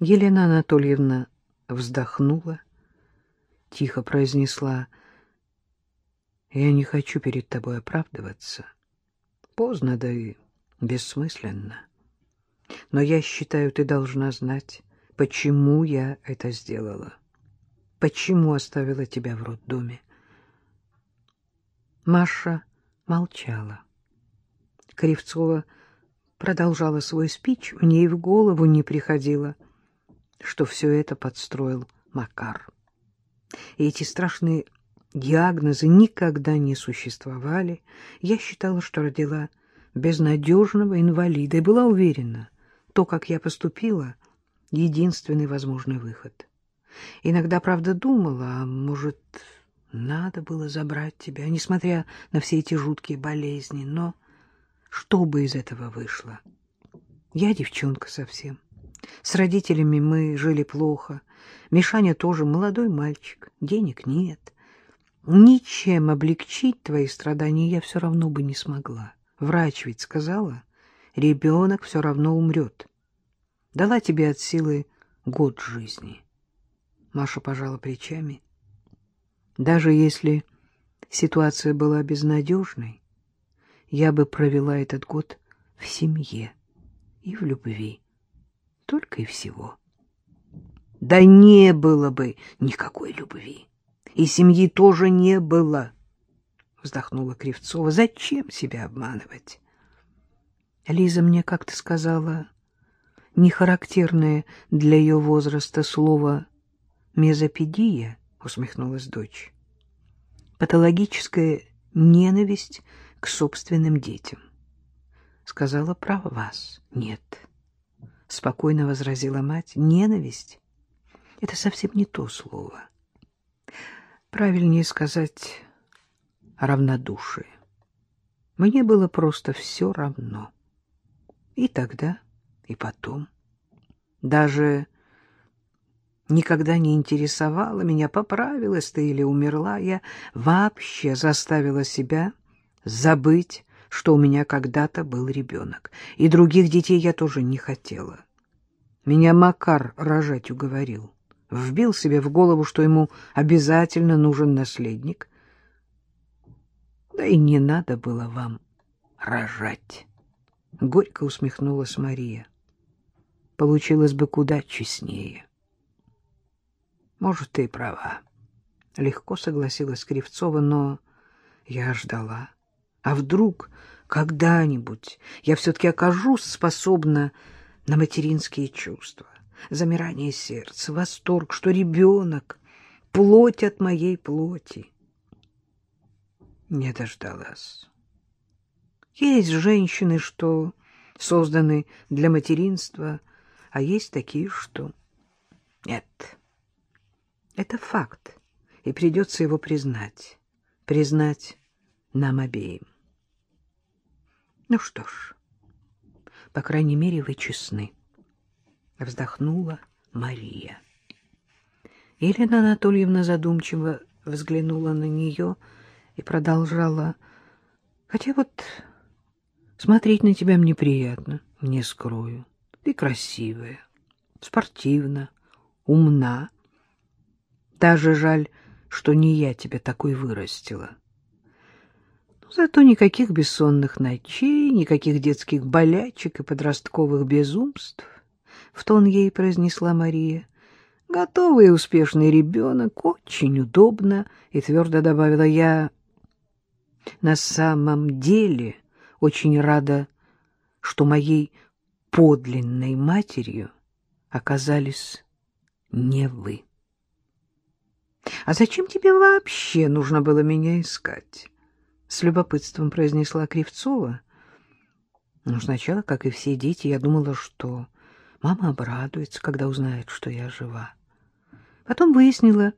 Елена Анатольевна вздохнула, тихо произнесла, «Я не хочу перед тобой оправдываться. Поздно, да и бессмысленно. Но я считаю, ты должна знать, почему я это сделала, почему оставила тебя в роддоме». Маша молчала. Кривцова продолжала свой спич, мне и в голову не приходило, что все это подстроил Макар. И эти страшные диагнозы никогда не существовали. Я считала, что родила безнадежного инвалида и была уверена, то, как я поступила, — единственный возможный выход. Иногда, правда, думала, а может, надо было забрать тебя, несмотря на все эти жуткие болезни, но что бы из этого вышло? Я девчонка совсем. С родителями мы жили плохо. Мишаня тоже молодой мальчик, денег нет. Ничем облегчить твои страдания я все равно бы не смогла. Врач ведь сказала, ребенок все равно умрет. Дала тебе от силы год жизни. Маша пожала плечами. Даже если ситуация была безнадежной, я бы провела этот год в семье и в любви. Только и всего. Да не было бы никакой любви. И семьи тоже не было, вздохнула Кривцова. Зачем себя обманывать? Лиза мне как-то сказала нехарактерное для ее возраста слово «мезопедия», усмехнулась дочь. Патологическая ненависть к собственным детям. Сказала про вас. Нет. Спокойно возразила мать. Ненависть — это совсем не то слово. Правильнее сказать равнодушие. Мне было просто все равно. И тогда, и потом. Даже никогда не интересовало меня, поправилась ты или умерла. Я вообще заставила себя забыть, что у меня когда-то был ребенок. И других детей я тоже не хотела. Меня Макар рожать уговорил. Вбил себе в голову, что ему обязательно нужен наследник. Да и не надо было вам рожать. Горько усмехнулась Мария. Получилось бы куда честнее. Может, ты права. Легко согласилась Кривцова, но я ждала. А вдруг когда-нибудь я все-таки окажусь способна на материнские чувства, замирание сердца, восторг, что ребенок — плоть от моей плоти. Не дождалась. Есть женщины, что созданы для материнства, а есть такие, что... Нет. Это факт, и придется его признать. Признать нам обеим. Ну что ж, по крайней мере, вы честны. Вздохнула Мария. Елена Анатольевна задумчиво взглянула на нее и продолжала. Хотя вот смотреть на тебя мне приятно, не скрою. Ты красивая, спортивна, умна. Даже жаль, что не я тебя такой вырастила. Зато никаких бессонных ночей, никаких детских болячек и подростковых безумств, — в тон ей произнесла Мария. Готовый и успешный ребенок, очень удобно, и твердо добавила я. На самом деле очень рада, что моей подлинной матерью оказались не вы. — А зачем тебе вообще нужно было меня искать? С любопытством произнесла Кривцова. Ну, сначала, как и все дети, я думала, что мама обрадуется, когда узнает, что я жива. Потом выяснила,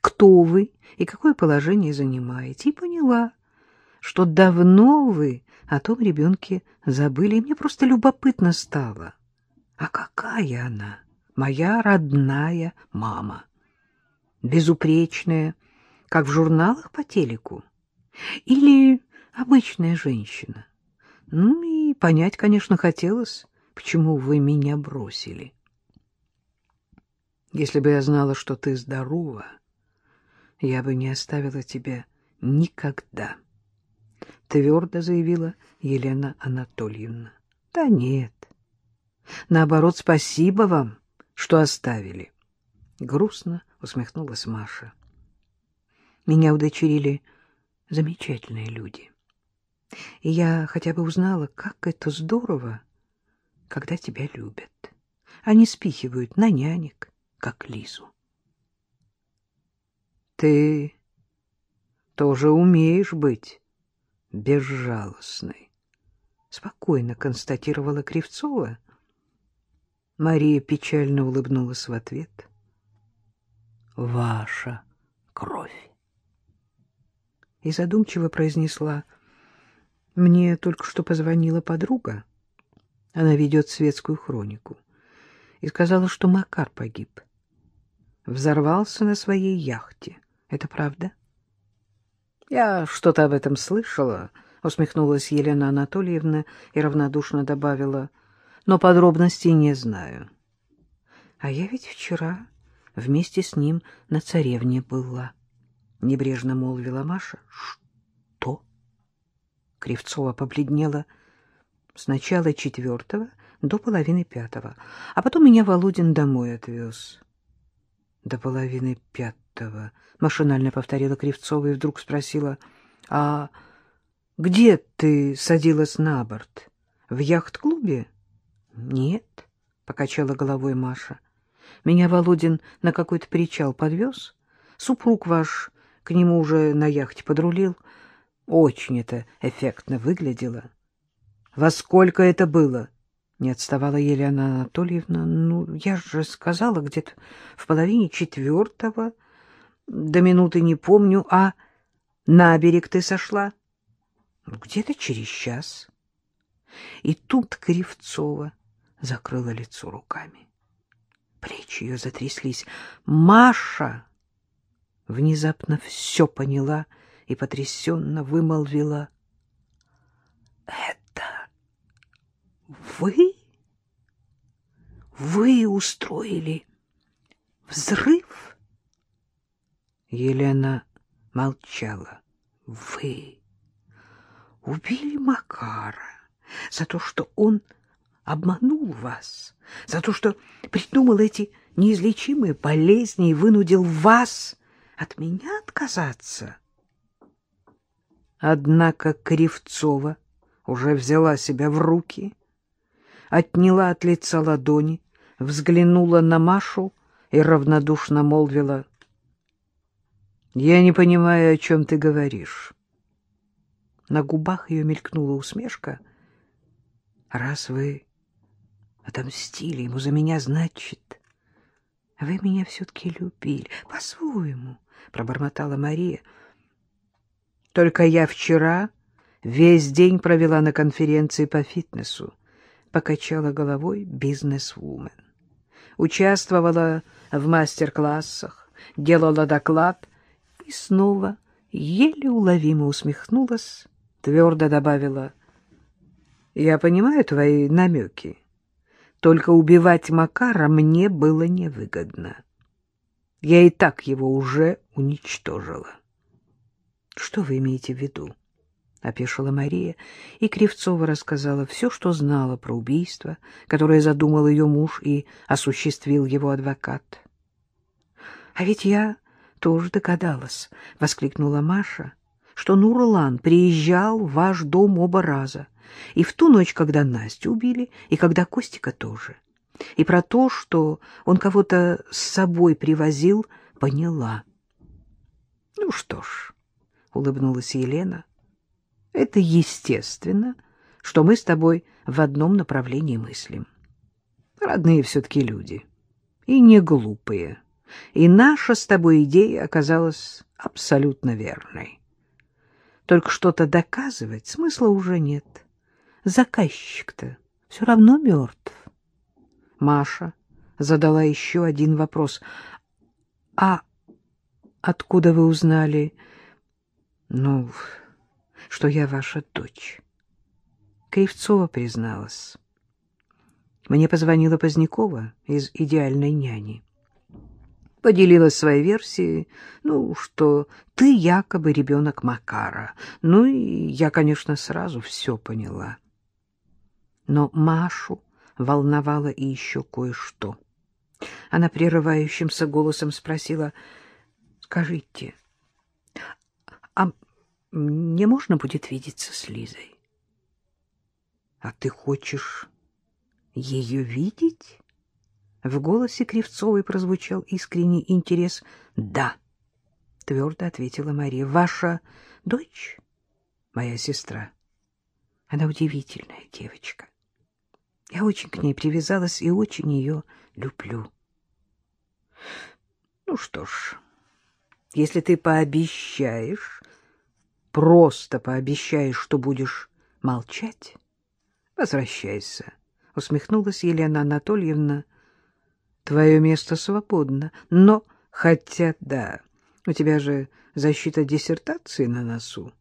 кто вы и какое положение занимаете, и поняла, что давно вы о том ребенке забыли, и мне просто любопытно стало. А какая она, моя родная мама? Безупречная, как в журналах по телеку? Или обычная женщина. Ну и понять, конечно, хотелось, почему вы меня бросили. Если бы я знала, что ты здорова, я бы не оставила тебя никогда, — твердо заявила Елена Анатольевна. — Да нет. Наоборот, спасибо вам, что оставили. Грустно усмехнулась Маша. Меня удочерили замечательные люди. И я хотя бы узнала, как это здорово, когда тебя любят. Они спихивают на нянек, как Лизу. Ты тоже умеешь быть безжалостной, спокойно констатировала Кривцова. Мария печально улыбнулась в ответ. Ваша кровь. И задумчиво произнесла: Мне только что позвонила подруга. Она ведет светскую хронику и сказала, что Макар погиб. Взорвался на своей яхте. Это правда? Я что-то об этом слышала, усмехнулась Елена Анатольевна и равнодушно добавила, но подробностей не знаю. А я ведь вчера вместе с ним на царевне была, небрежно молвила Маша. Что? Кривцова побледнела с начала четвертого до половины пятого, а потом меня Володин домой отвез. До половины пятого, машинально повторила Кривцова и вдруг спросила, а где ты садилась на борт? В яхт-клубе? Нет, покачала головой Маша. Меня Володин на какой-то причал подвез. Супруг ваш к нему уже на яхте подрулил. Очень это эффектно выглядело. Во сколько это было? Не отставала Елена Анатольевна. Ну, я же сказала, где-то в половине четвертого. До минуты не помню. А на берег ты сошла? Где-то через час. И тут Кривцова закрыла лицо руками. Плечи ее затряслись. Маша внезапно все поняла и потрясенно вымолвила. — Это вы? Вы устроили взрыв? Елена молчала. Вы убили Макара за то, что он обманул вас, за то, что придумал эти неизлечимые болезни и вынудил вас от меня отказаться. Однако Кривцова уже взяла себя в руки отняла от лица ладони, взглянула на Машу и равнодушно молвила. — Я не понимаю, о чем ты говоришь. На губах ее мелькнула усмешка. — Раз вы отомстили ему за меня, значит, вы меня все-таки любили. По-своему, — пробормотала Мария. — Только я вчера весь день провела на конференции по фитнесу покачала головой бизнес-вумен. Участвовала в мастер-классах, делала доклад и снова еле уловимо усмехнулась, твердо добавила, «Я понимаю твои намеки, только убивать Макара мне было невыгодно. Я и так его уже уничтожила». «Что вы имеете в виду?» — опешила Мария, и Кривцова рассказала все, что знала про убийство, которое задумал ее муж и осуществил его адвокат. — А ведь я тоже догадалась, — воскликнула Маша, — что Нурлан приезжал в ваш дом оба раза, и в ту ночь, когда Настю убили, и когда Костика тоже. И про то, что он кого-то с собой привозил, поняла. — Ну что ж, — улыбнулась Елена, — это естественно, что мы с тобой в одном направлении мыслим. Родные все-таки люди. И не глупые. И наша с тобой идея оказалась абсолютно верной. Только что-то доказывать смысла уже нет. Заказчик-то все равно мертв. Маша задала еще один вопрос. — А откуда вы узнали? — Ну что я ваша дочь. Кривцова призналась. Мне позвонила Позднякова из «Идеальной няни». поделилась своей версией, ну, что ты якобы ребенок Макара. Ну, и я, конечно, сразу все поняла. Но Машу волновало и еще кое-что. Она прерывающимся голосом спросила, «Скажите, а мне можно будет видеться с Лизой?» «А ты хочешь ее видеть?» В голосе Кривцовой прозвучал искренний интерес. «Да», — твердо ответила Мария, — «ваша дочь, моя сестра. Она удивительная девочка. Я очень к ней привязалась и очень ее люблю». «Ну что ж, если ты пообещаешь, просто пообещаешь, что будешь молчать, возвращайся», — усмехнулась Елена Анатольевна, — Твое место свободно. Но, хотя да, у тебя же защита диссертации на носу.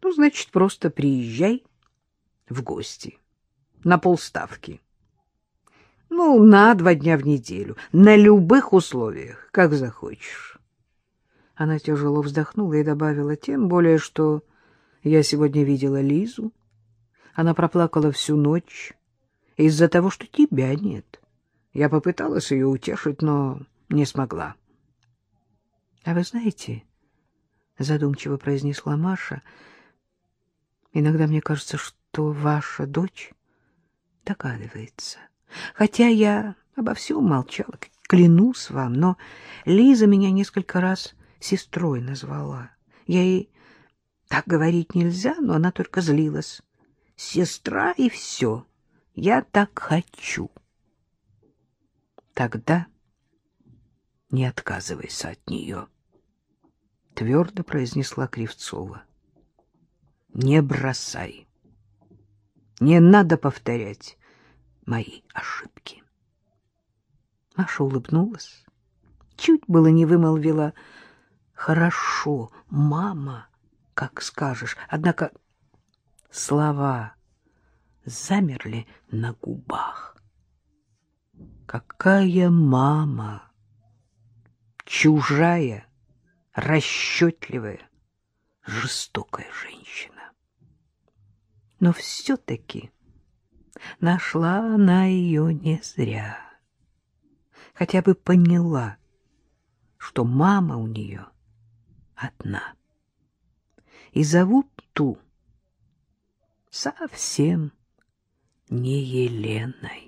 Ну, значит, просто приезжай в гости на полставки. Ну, на два дня в неделю, на любых условиях, как захочешь. Она тяжело вздохнула и добавила, тем более, что я сегодня видела Лизу. Она проплакала всю ночь из-за того, что тебя нет. Я попыталась ее утешить, но не смогла. — А вы знаете, — задумчиво произнесла Маша, — иногда мне кажется, что ваша дочь догадывается. Хотя я обо всем молчала, клянусь вам, но Лиза меня несколько раз сестрой назвала. Я ей так говорить нельзя, но она только злилась. Сестра и все. Я так хочу. Тогда не отказывайся от нее, — твердо произнесла Кривцова. Не бросай. Не надо повторять мои ошибки. Маша улыбнулась, чуть было не вымолвила «Хорошо, мама, как скажешь». Однако слова замерли на губах. Какая мама! Чужая, расчетливая, жестокая женщина. Но все-таки нашла она ее не зря. Хотя бы поняла, что мама у нее одна. И зовут ту совсем не Еленой.